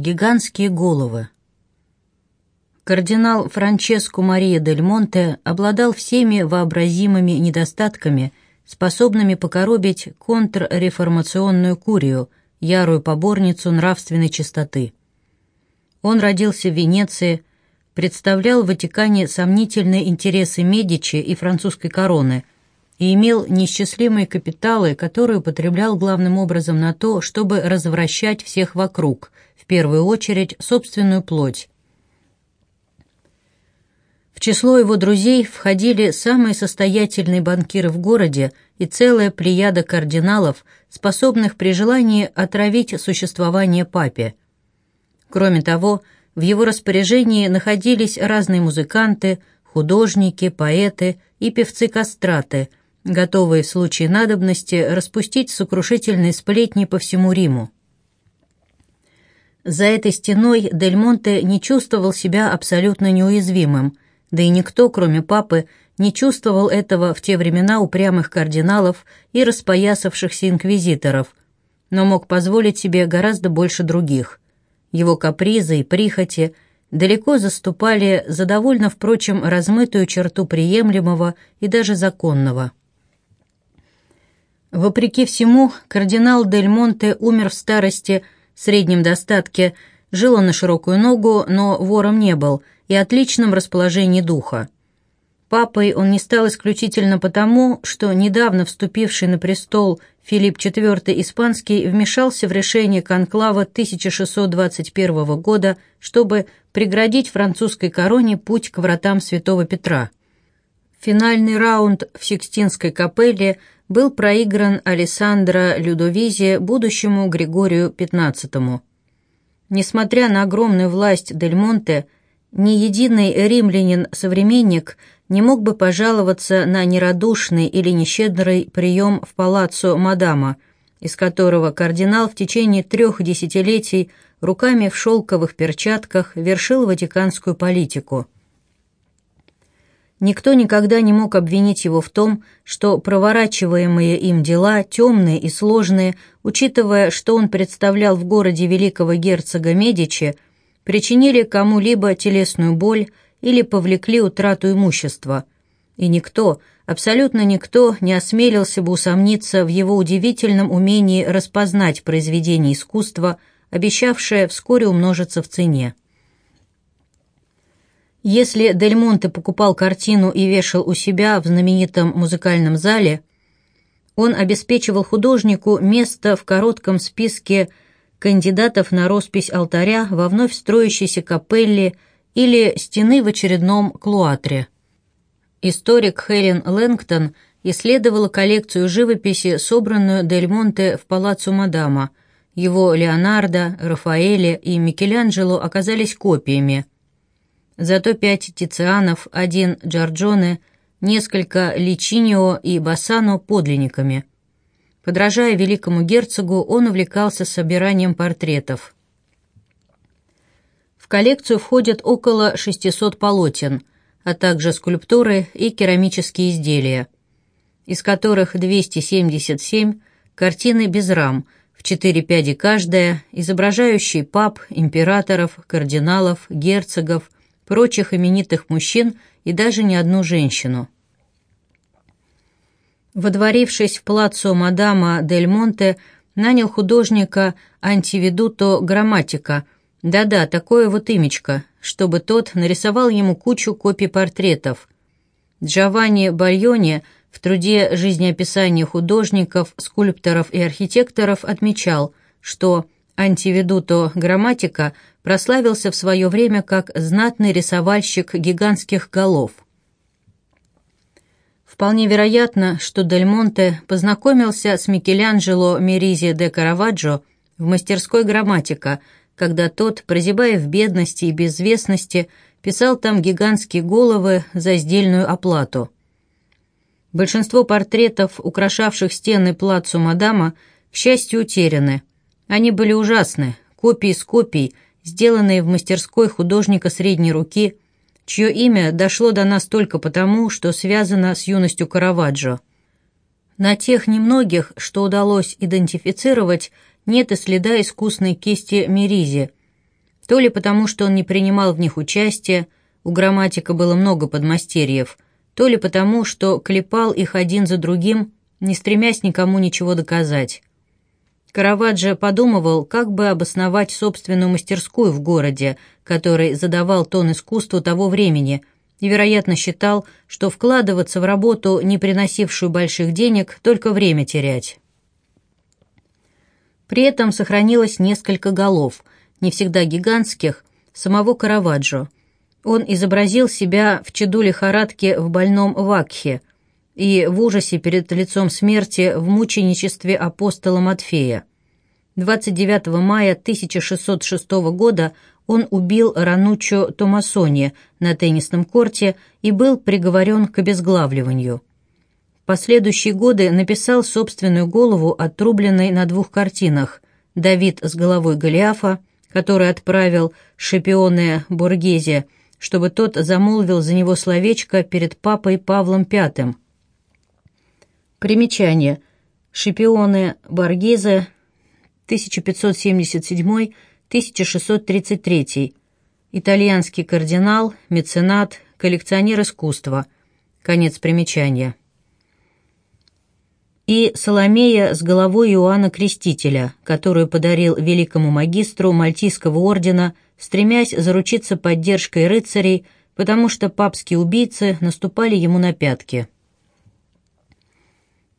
Гигантские головы. Кардинал Франческо Мария дель Монте обладал всеми вообразимыми недостатками, способными покоробить контрреформационную курию, ярую поборницу нравственной чистоты. Он родился в Венеции, представлял в Ватикане сомнительные интересы Медичи и французской короны – и имел неисчислимые капиталы, которые употреблял главным образом на то, чтобы развращать всех вокруг, первую очередь собственную плоть. В число его друзей входили самые состоятельные банкиры в городе и целая плеяда кардиналов, способных при желании отравить существование папе. Кроме того, в его распоряжении находились разные музыканты, художники, поэты и певцы-кастраты, готовые в случае надобности распустить сокрушительные сплетни по всему Риму. За этой стеной Дель Монте не чувствовал себя абсолютно неуязвимым, да и никто, кроме папы, не чувствовал этого в те времена упрямых кардиналов и распоясавшихся инквизиторов, но мог позволить себе гораздо больше других. Его капризы и прихоти далеко заступали за довольно, впрочем, размытую черту приемлемого и даже законного. Вопреки всему, кардинал Дель Монте умер в старости, среднем достатке, жил на широкую ногу, но вором не был, и отличном расположении духа. Папой он не стал исключительно потому, что недавно вступивший на престол Филипп IV Испанский вмешался в решение конклава 1621 года, чтобы преградить французской короне путь к вратам Святого Петра. Финальный раунд в Сикстинской капелле – был проигран Алессандро Людовизе будущему Григорию XV. Несмотря на огромную власть Дель Монте, ни единый римлянин-современник не мог бы пожаловаться на нерадушный или нещедрый прием в палаццо Мадама, из которого кардинал в течение трех десятилетий руками в шелковых перчатках вершил ватиканскую политику – Никто никогда не мог обвинить его в том, что проворачиваемые им дела темные и сложные, учитывая, что он представлял в городе великого герцога Медичи, причинили кому-либо телесную боль или повлекли утрату имущества. И никто, абсолютно никто не осмелился бы усомниться в его удивительном умении распознать произведение искусства, обещавшее вскоре умножиться в цене. Если Дель Монте покупал картину и вешал у себя в знаменитом музыкальном зале, он обеспечивал художнику место в коротком списке кандидатов на роспись алтаря во вновь строящейся капелле или стены в очередном клуатре. Историк Хелен Лэнгтон исследовала коллекцию живописи, собранную Дель Монте в палаццо Мадама. Его Леонардо, Рафаэле и Микеланджело оказались копиями – Зато пять Тицианов, один Джорджоне, несколько Личинио и Бассано подлинниками. Подражая великому герцогу, он увлекался собиранием портретов. В коллекцию входят около 600 полотен, а также скульптуры и керамические изделия, из которых 277 картины без рам, в четыре пяди каждая, изображающие пап, императоров, кардиналов, герцогов, прочих именитых мужчин и даже не одну женщину. Водворившись в плацу мадама Дель Монте, нанял художника антиведуто грамматика, да-да, такое вот имечко, чтобы тот нарисовал ему кучу копий портретов. Джованни Бальони в труде «Жизнеописание художников, скульпторов и архитекторов» отмечал, что антиведуто грамматика прославился в свое время как знатный рисовальщик гигантских голов. Вполне вероятно, что Дель Монте познакомился с Микеланджело Меризи де Караваджо в мастерской грамматика, когда тот, прозябая в бедности и безвестности, писал там гигантские головы за сдельную оплату. Большинство портретов, украшавших стены плацу Мадама, к счастью, утеряны. Они были ужасны, копии с копий – сделанные в мастерской художника средней руки, чье имя дошло до нас только потому, что связано с юностью Караваджо. На тех немногих, что удалось идентифицировать, нет и следа искусной кисти Меризи. То ли потому, что он не принимал в них участия, у грамматика было много подмастерьев, то ли потому, что клепал их один за другим, не стремясь никому ничего доказать. Караваджо подумывал, как бы обосновать собственную мастерскую в городе, который задавал тон искусству того времени, и, вероятно, считал, что вкладываться в работу, не приносившую больших денег, только время терять. При этом сохранилось несколько голов, не всегда гигантских, самого Караваджо. Он изобразил себя в чаду лихорадки в больном Вакхе и в ужасе перед лицом смерти в мученичестве апостола Матфея. 29 мая 1606 года он убил Ранучо Томасони на теннисном корте и был приговорен к обезглавливанию. Последующие годы написал собственную голову, отрубленной на двух картинах «Давид с головой Голиафа», который отправил Шипионе Боргезе, чтобы тот замолвил за него словечко перед папой Павлом V. Примечание. Шипионе Боргезе 1577-1633. Итальянский кардинал, меценат, коллекционер искусства. Конец примечания и Соломея с головой Иоанна Крестителя, которую подарил великому магистру Мальтийского ордена, стремясь заручиться поддержкой рыцарей, потому что папские убийцы наступали ему на пятки.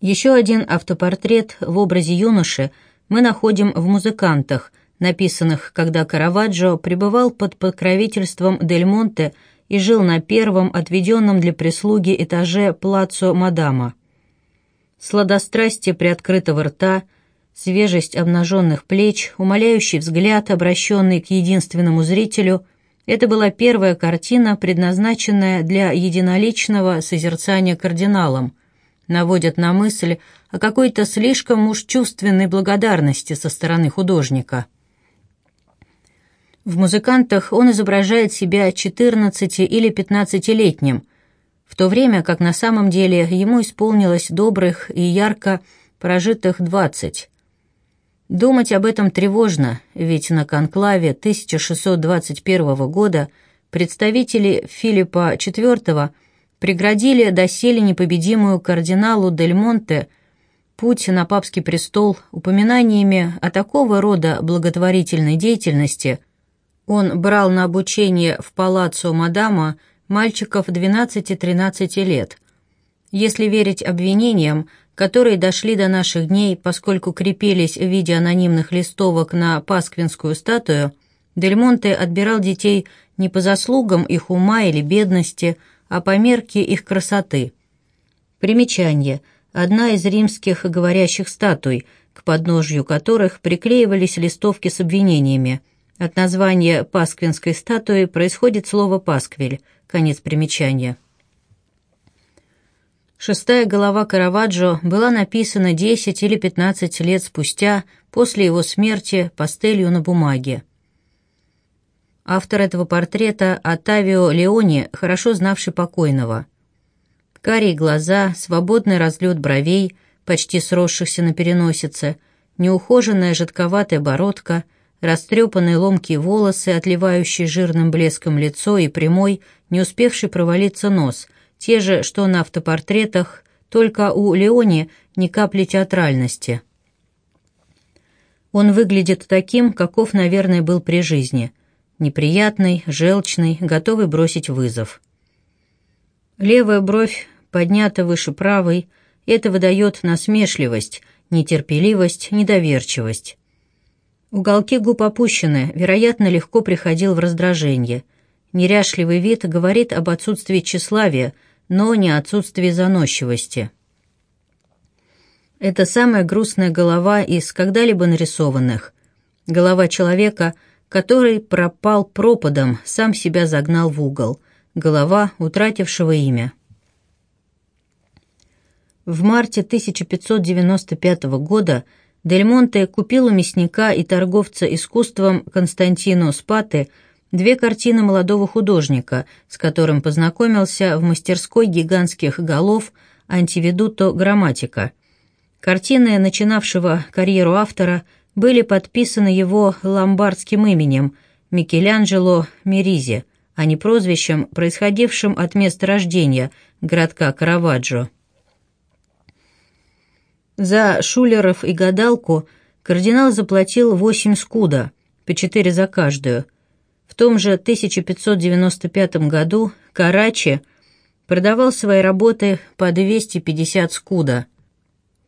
Еще один автопортрет в образе юноши мы находим в «Музыкантах», написанных, когда Караваджо пребывал под покровительством Дель Монте и жил на первом, отведенном для прислуги этаже Плацо Мадама сладострастие приоткрытого рта, свежесть обнаженных плеч, умоляющий взгляд, обращенный к единственному зрителю — это была первая картина, предназначенная для единоличного созерцания кардиналом. Наводят на мысль о какой-то слишком уж чувственной благодарности со стороны художника. В «Музыкантах» он изображает себя 14- или 15-летним, в то время как на самом деле ему исполнилось добрых и ярко прожитых двадцать. Думать об этом тревожно, ведь на конклаве 1621 года представители Филиппа IV преградили доселе непобедимую кардиналу Дель Монте путь на папский престол упоминаниями о такого рода благотворительной деятельности. Он брал на обучение в палаццо Мадама мальчиков 12-13 лет. Если верить обвинениям, которые дошли до наших дней, поскольку крепились в виде анонимных листовок на пасквинскую статую, Дель Монте отбирал детей не по заслугам их ума или бедности, а по мерке их красоты. Примечание. Одна из римских говорящих статуй, к подножью которых приклеивались листовки с обвинениями. От названия пасквинской статуи происходит слово «пасквиль», Конец примечания. Шестая голова Караваджо была написана 10 или 15 лет спустя, после его смерти, пастелью на бумаге. Автор этого портрета Отавио Леони, хорошо знавший покойного. Карие глаза, свободный разлет бровей, почти сросшихся на переносице, неухоженная жидковатая бородка — растрепанные ломкие волосы, отливающие жирным блеском лицо и прямой, не успевший провалиться нос, те же, что на автопортретах, только у Леони ни капли театральности. Он выглядит таким, каков, наверное, был при жизни. Неприятный, желчный, готовый бросить вызов. Левая бровь поднята выше правой, это выдает насмешливость, нетерпеливость, недоверчивость. Уголки губ опущены, вероятно, легко приходил в раздражение. Неряшливый вид говорит об отсутствии тщеславия, но не отсутствии заносчивости. Это самая грустная голова из когда-либо нарисованных. Голова человека, который пропал пропадом, сам себя загнал в угол. Голова, утратившего имя. В марте 1595 года Дель Монте купил у мясника и торговца искусством Константино Спаты две картины молодого художника, с которым познакомился в мастерской гигантских голов «Антиведуто Грамматика». Картины, начинавшего карьеру автора, были подписаны его ломбардским именем, Микеланджело Меризи, а не прозвищем, происходившим от места рождения городка Караваджо. За шулеров и гадалку кардинал заплатил 8 скуда, по 4 за каждую. В том же 1595 году Карачи продавал свои работы по 250 скуда.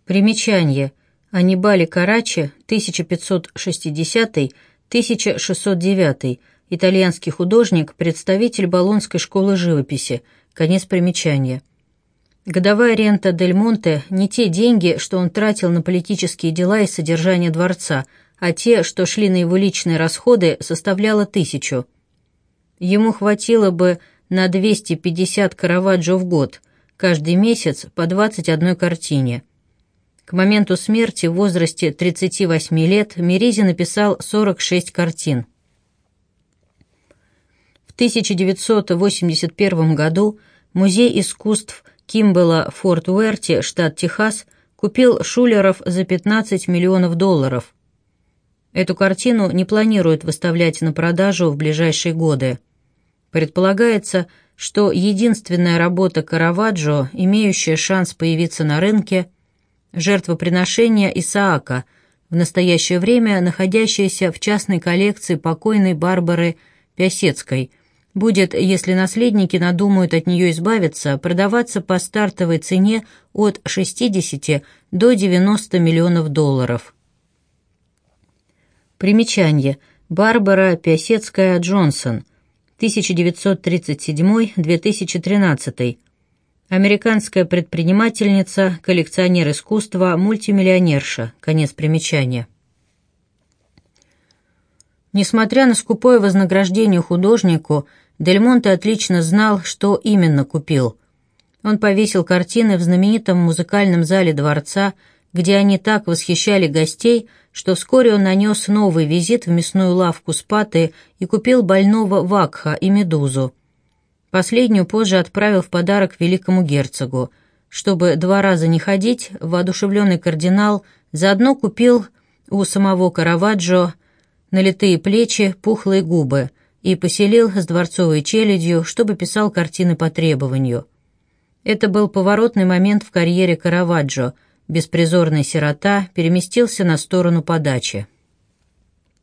Примечание. Анибали Карачи, 1560-1609, итальянский художник, представитель Болонской школы живописи. Конец примечания. Годовая рента Дель Монте не те деньги, что он тратил на политические дела и содержание дворца, а те, что шли на его личные расходы, составляла тысячу. Ему хватило бы на 250 Караваджо в год, каждый месяц по 21 картине. К моменту смерти в возрасте 38 лет Меризи написал 46 картин. В 1981 году Музей искусств Кимбела Форт Уэрти, штат Техас, купил Шулеров за 15 миллионов долларов. Эту картину не планируют выставлять на продажу в ближайшие годы. Предполагается, что единственная работа Караваджо, имеющая шанс появиться на рынке, жертвоприношение Исаака, в настоящее время находящаяся в частной коллекции покойной Барбары Пясецкой – будет, если наследники надумают от нее избавиться, продаваться по стартовой цене от 60 до 90 миллионов долларов. Примечание. Барбара Пясецкая Джонсон, 1937-2013. Американская предпринимательница, коллекционер искусства, мультимиллионерша. Конец примечания. Несмотря на скупое вознаграждение художнику, Дель Монте отлично знал, что именно купил. Он повесил картины в знаменитом музыкальном зале дворца, где они так восхищали гостей, что вскоре он нанес новый визит в мясную лавку Спаты и купил больного Вакха и Медузу. Последнюю позже отправил в подарок великому герцогу. Чтобы два раза не ходить, воодушевленный кардинал заодно купил у самого Караваджо налитые плечи, пухлые губы – и поселил с дворцовой челядью, чтобы писал картины по требованию. Это был поворотный момент в карьере Караваджо. Беспризорный сирота переместился на сторону подачи.